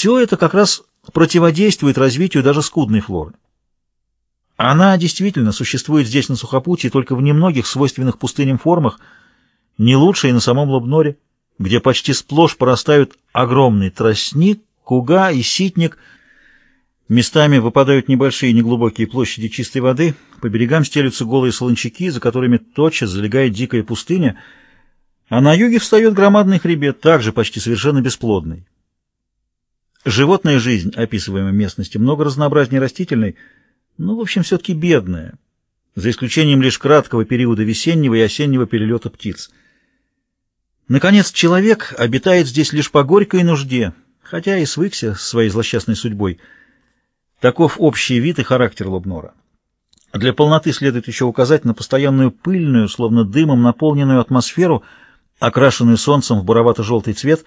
все это как раз противодействует развитию даже скудной флоры. Она действительно существует здесь на сухопутье только в немногих свойственных пустыням формах, не лучше и на самом Лобноре, где почти сплошь порастают огромный тростник, куга и ситник. Местами выпадают небольшие неглубокие площади чистой воды, по берегам стелются голые солончаки, за которыми тотчас залегает дикая пустыня, а на юге встает громадный хребет, также почти совершенно бесплодный. Животная жизнь описываемой местности много разнообразнее растительной, но, в общем, все-таки бедная, за исключением лишь краткого периода весеннего и осеннего перелета птиц. Наконец, человек обитает здесь лишь по горькой нужде, хотя и свыкся с своей злосчастной судьбой. Таков общий вид и характер Лобнора. Для полноты следует еще указать на постоянную пыльную, словно дымом наполненную атмосферу, окрашенную солнцем в буровато-желтый цвет.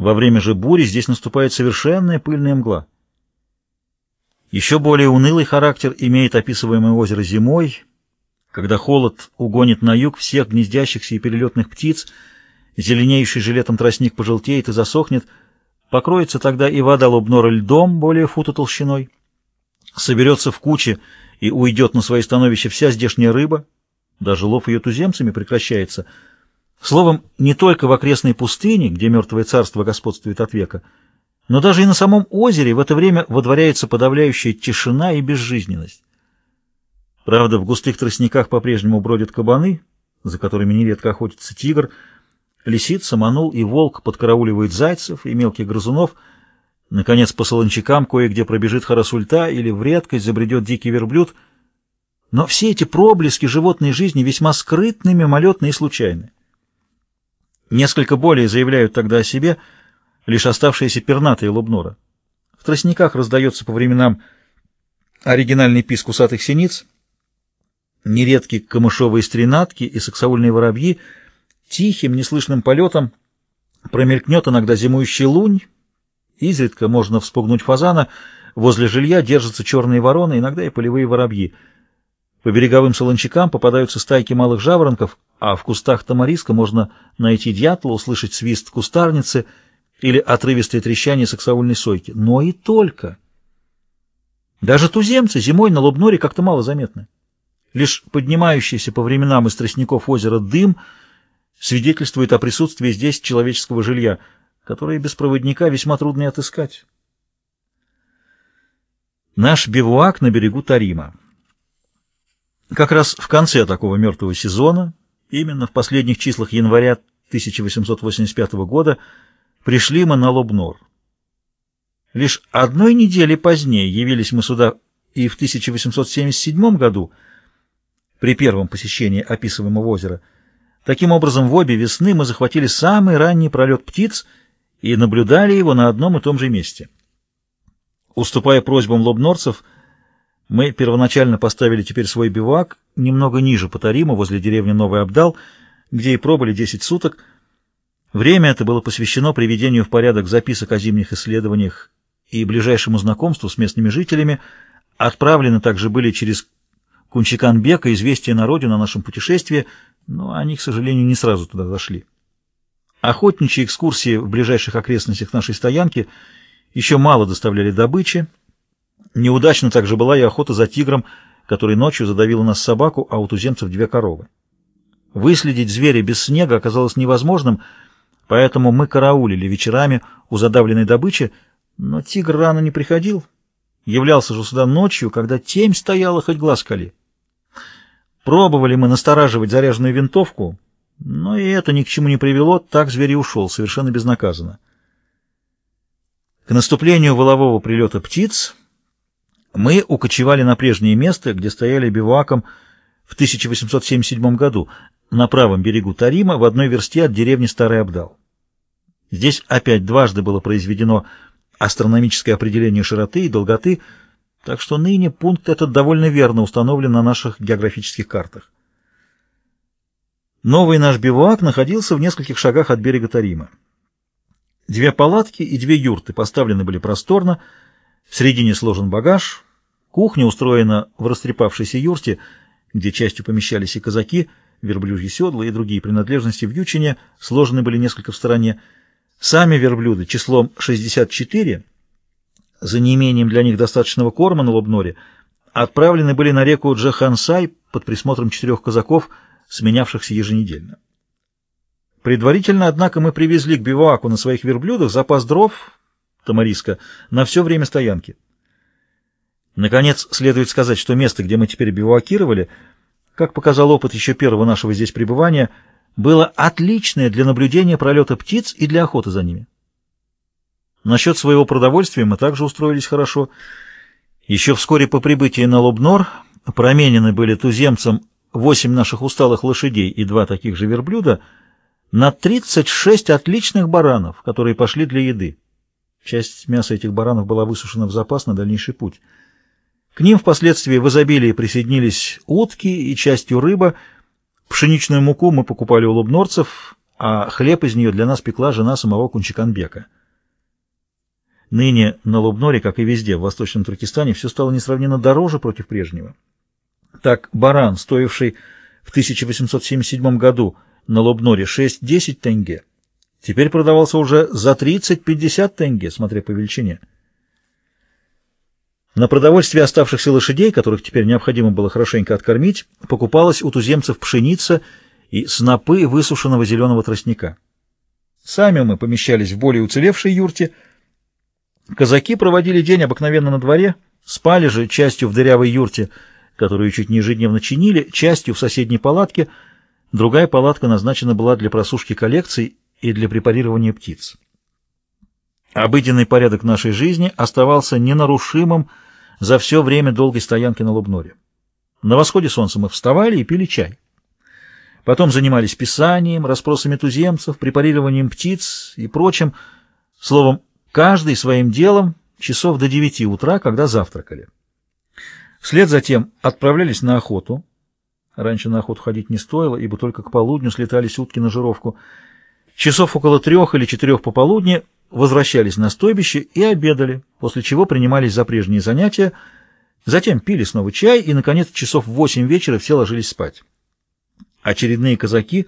Во время же бури здесь наступает совершенная пыльная мгла. Еще более унылый характер имеет описываемое озеро зимой, когда холод угонит на юг всех гнездящихся и перелетных птиц, зеленеющий жилетом тростник пожелтеет и засохнет, покроется тогда и вода лобнора льдом более фута толщиной, соберется в куче и уйдет на свои становища вся здешняя рыба, даже лов ее туземцами прекращается. Словом, не только в окрестной пустыне, где мертвое царство господствует от века, но даже и на самом озере в это время водворяется подавляющая тишина и безжизненность. Правда, в густых тростниках по-прежнему бродят кабаны, за которыми нередко охотится тигр, лисица, манул и волк подкарауливают зайцев и мелких грызунов, наконец, по солончакам кое-где пробежит харасульта или в редкость забредет дикий верблюд, но все эти проблески животной жизни весьма скрытны, мимолетны и случайны. Несколько более заявляют тогда о себе – лишь оставшиеся пернатые лобнора. В тростниках раздается по временам оригинальный писк усатых синиц, нередки камышовые стренатки и саксаульные воробьи, тихим, неслышным полетом промелькнет иногда зимующий лунь, изредка можно вспугнуть фазана, возле жилья держатся черные вороны, иногда и полевые воробьи. По береговым солончакам попадаются стайки малых жаворонков, а в кустах тамариска можно найти дятла, услышать свист кустарницы — или отрывистое трещание саксаульной сойки. Но и только. Даже туземцы зимой на Лобноре как-то мало заметны. Лишь поднимающийся по временам из тростников озера дым свидетельствует о присутствии здесь человеческого жилья, которое без проводника весьма трудно отыскать. Наш бивуак на берегу Тарима. Как раз в конце такого мертвого сезона, именно в последних числах января 1885 года, пришли мы на Лобнор. Лишь одной недели позднее явились мы сюда и в 1877 году, при первом посещении описываемого озера. Таким образом, в обе весны мы захватили самый ранний пролет птиц и наблюдали его на одном и том же месте. Уступая просьбам лобнорцев, мы первоначально поставили теперь свой бивак немного ниже Патарима, возле деревни Новый Абдал, где и пробыли 10 суток, Время это было посвящено приведению в порядок записок о зимних исследованиях и ближайшему знакомству с местными жителями. Отправлены также были через Кунчиканбека известия на родину о нашем путешествии, но они, к сожалению, не сразу туда зашли. Охотничьи экскурсии в ближайших окрестностях нашей стоянки еще мало доставляли добычи. Неудачно также была и охота за тигром, который ночью задавил нас собаку, а у туземцев две коровы. Выследить зверя без снега оказалось невозможным — Поэтому мы караулили вечерами у задавленной добычи, но тигр рано не приходил. Являлся же сюда ночью, когда темь стояла, хоть глаз кали. Пробовали мы настораживать заряженную винтовку, но и это ни к чему не привело, так зверь и ушел, совершенно безнаказанно. К наступлению волового прилета птиц мы укочевали на прежнее место, где стояли бивуаком в 1877 году, на правом берегу Тарима, в одной версте от деревни Старый Абдал. Здесь опять дважды было произведено астрономическое определение широты и долготы, так что ныне пункт этот довольно верно установлен на наших географических картах. Новый наш бивуак находился в нескольких шагах от берега Тарима. Две палатки и две юрты поставлены были просторно, в середине сложен багаж, кухня устроена в растрепавшейся юрте, где частью помещались и казаки, верблюжьи седла и другие принадлежности в сложены были несколько в стороне, Сами верблюды числом 64 за неимением для них достаточного корма на Лобноре, отправлены были на реку Джахансай под присмотром четырех казаков, сменявшихся еженедельно. Предварительно, однако, мы привезли к биваку на своих верблюдах запас дров, Тамариска, на все время стоянки. Наконец, следует сказать, что место, где мы теперь бивуакировали, как показал опыт еще первого нашего здесь пребывания, было отличное для наблюдения пролета птиц и для охоты за ними. Насчет своего продовольствия мы также устроились хорошо. Еще вскоре по прибытии на Лобнор променены были туземцам восемь наших усталых лошадей и два таких же верблюда на 36 отличных баранов, которые пошли для еды. Часть мяса этих баранов была высушена в запас на дальнейший путь. К ним впоследствии в изобилии присоединились утки и частью рыба. Пшеничную муку мы покупали у лобнорцев, а хлеб из нее для нас пекла жена самого Кунчиканбека. Ныне на Лобноре, как и везде в Восточном Туркестане, все стало несравненно дороже против прежнего. Так баран, стоивший в 1877 году на Лобноре 6-10 тенге, теперь продавался уже за 30-50 тенге, смотря по величине. На продовольствие оставшихся лошадей, которых теперь необходимо было хорошенько откормить, покупалась у туземцев пшеница и снопы высушенного зеленого тростника. Сами мы помещались в более уцелевшей юрте. Казаки проводили день обыкновенно на дворе, спали же частью в дырявой юрте, которую чуть не ежедневно чинили, частью в соседней палатке. Другая палатка назначена была для просушки коллекций и для препарирования птиц. Обыденный порядок нашей жизни оставался ненарушимым за все время долгой стоянки на Лубноре. На восходе солнца мы вставали и пили чай. Потом занимались писанием, расспросами туземцев, препарированием птиц и прочим. Словом, каждый своим делом часов до девяти утра, когда завтракали. Вслед за тем отправлялись на охоту. Раньше на охоту ходить не стоило, ибо только к полудню слетались утки на жировку. Часов около трех или четырех пополудни возвращались на стойбище и обедали, после чего принимались за прежние занятия, затем пили снова чай и, наконец, часов в восемь вечера все ложились спать. Очередные казаки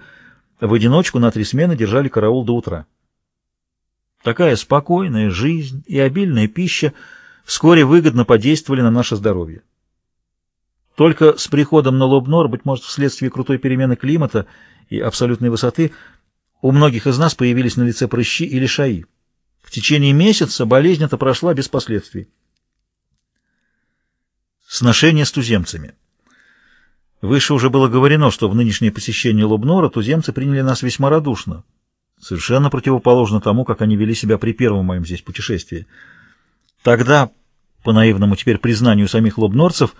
в одиночку на три смены держали караул до утра. Такая спокойная жизнь и обильная пища вскоре выгодно подействовали на наше здоровье. Только с приходом на Лобнор, быть может, вследствие крутой перемены климата и абсолютной высоты, у многих из нас появились на лице прыщи или шаи. В течение месяца болезнь эта прошла без последствий. Сношение с туземцами. Выше уже было говорено, что в нынешнее посещение Лобнора туземцы приняли нас весьма радушно, совершенно противоположно тому, как они вели себя при первом моем здесь путешествии. Тогда, по наивному теперь признанию самих лобнорцев,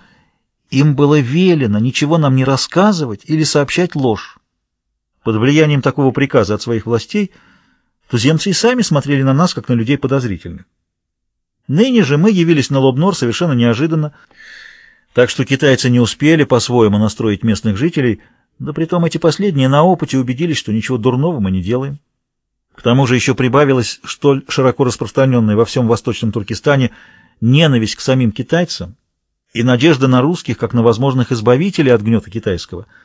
им было велено ничего нам не рассказывать или сообщать ложь. Под влиянием такого приказа от своих властей – Туземцы и сами смотрели на нас, как на людей подозрительных. Ныне же мы явились на Лобнор совершенно неожиданно, так что китайцы не успели по-своему настроить местных жителей, да притом эти последние на опыте убедились, что ничего дурного мы не делаем. К тому же еще прибавилась столь широко распространенная во всем Восточном Туркестане ненависть к самим китайцам и надежда на русских, как на возможных избавителей от гнета китайского –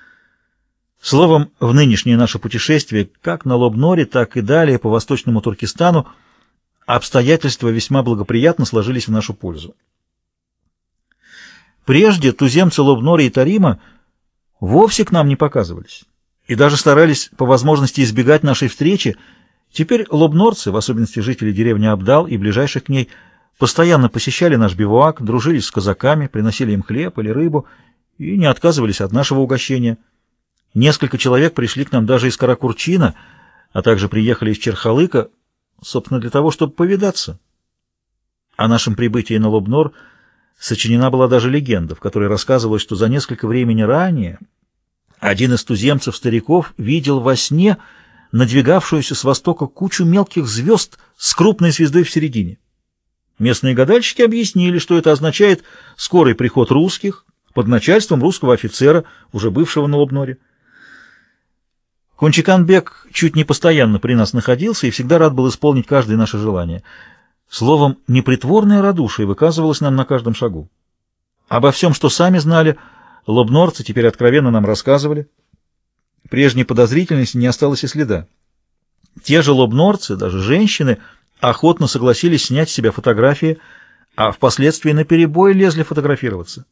Словом, в нынешнее наше путешествие, как на Лобноре, так и далее по Восточному Туркестану, обстоятельства весьма благоприятно сложились в нашу пользу. Прежде туземцы Лобнора и Тарима вовсе к нам не показывались и даже старались по возможности избегать нашей встречи. Теперь лобнорцы, в особенности жители деревни Абдал и ближайших к ней, постоянно посещали наш бивуак, дружили с казаками, приносили им хлеб или рыбу и не отказывались от нашего угощения – Несколько человек пришли к нам даже из Каракурчина, а также приехали из Черхалыка, собственно, для того, чтобы повидаться. О нашем прибытии на Лобнор сочинена была даже легенда, в которой рассказывалось, что за несколько времени ранее один из туземцев-стариков видел во сне надвигавшуюся с востока кучу мелких звезд с крупной звездой в середине. Местные гадальщики объяснили, что это означает скорый приход русских под начальством русского офицера, уже бывшего на Лобноре. Кунчиканбек чуть не постоянно при нас находился и всегда рад был исполнить каждое наше желание. Словом, непритворное радушие выказывалось нам на каждом шагу. Обо всем, что сами знали, лобнорцы теперь откровенно нам рассказывали. Прежней подозрительности не осталось и следа. Те же лобнорцы, даже женщины, охотно согласились снять с себя фотографии, а впоследствии наперебой лезли фотографироваться.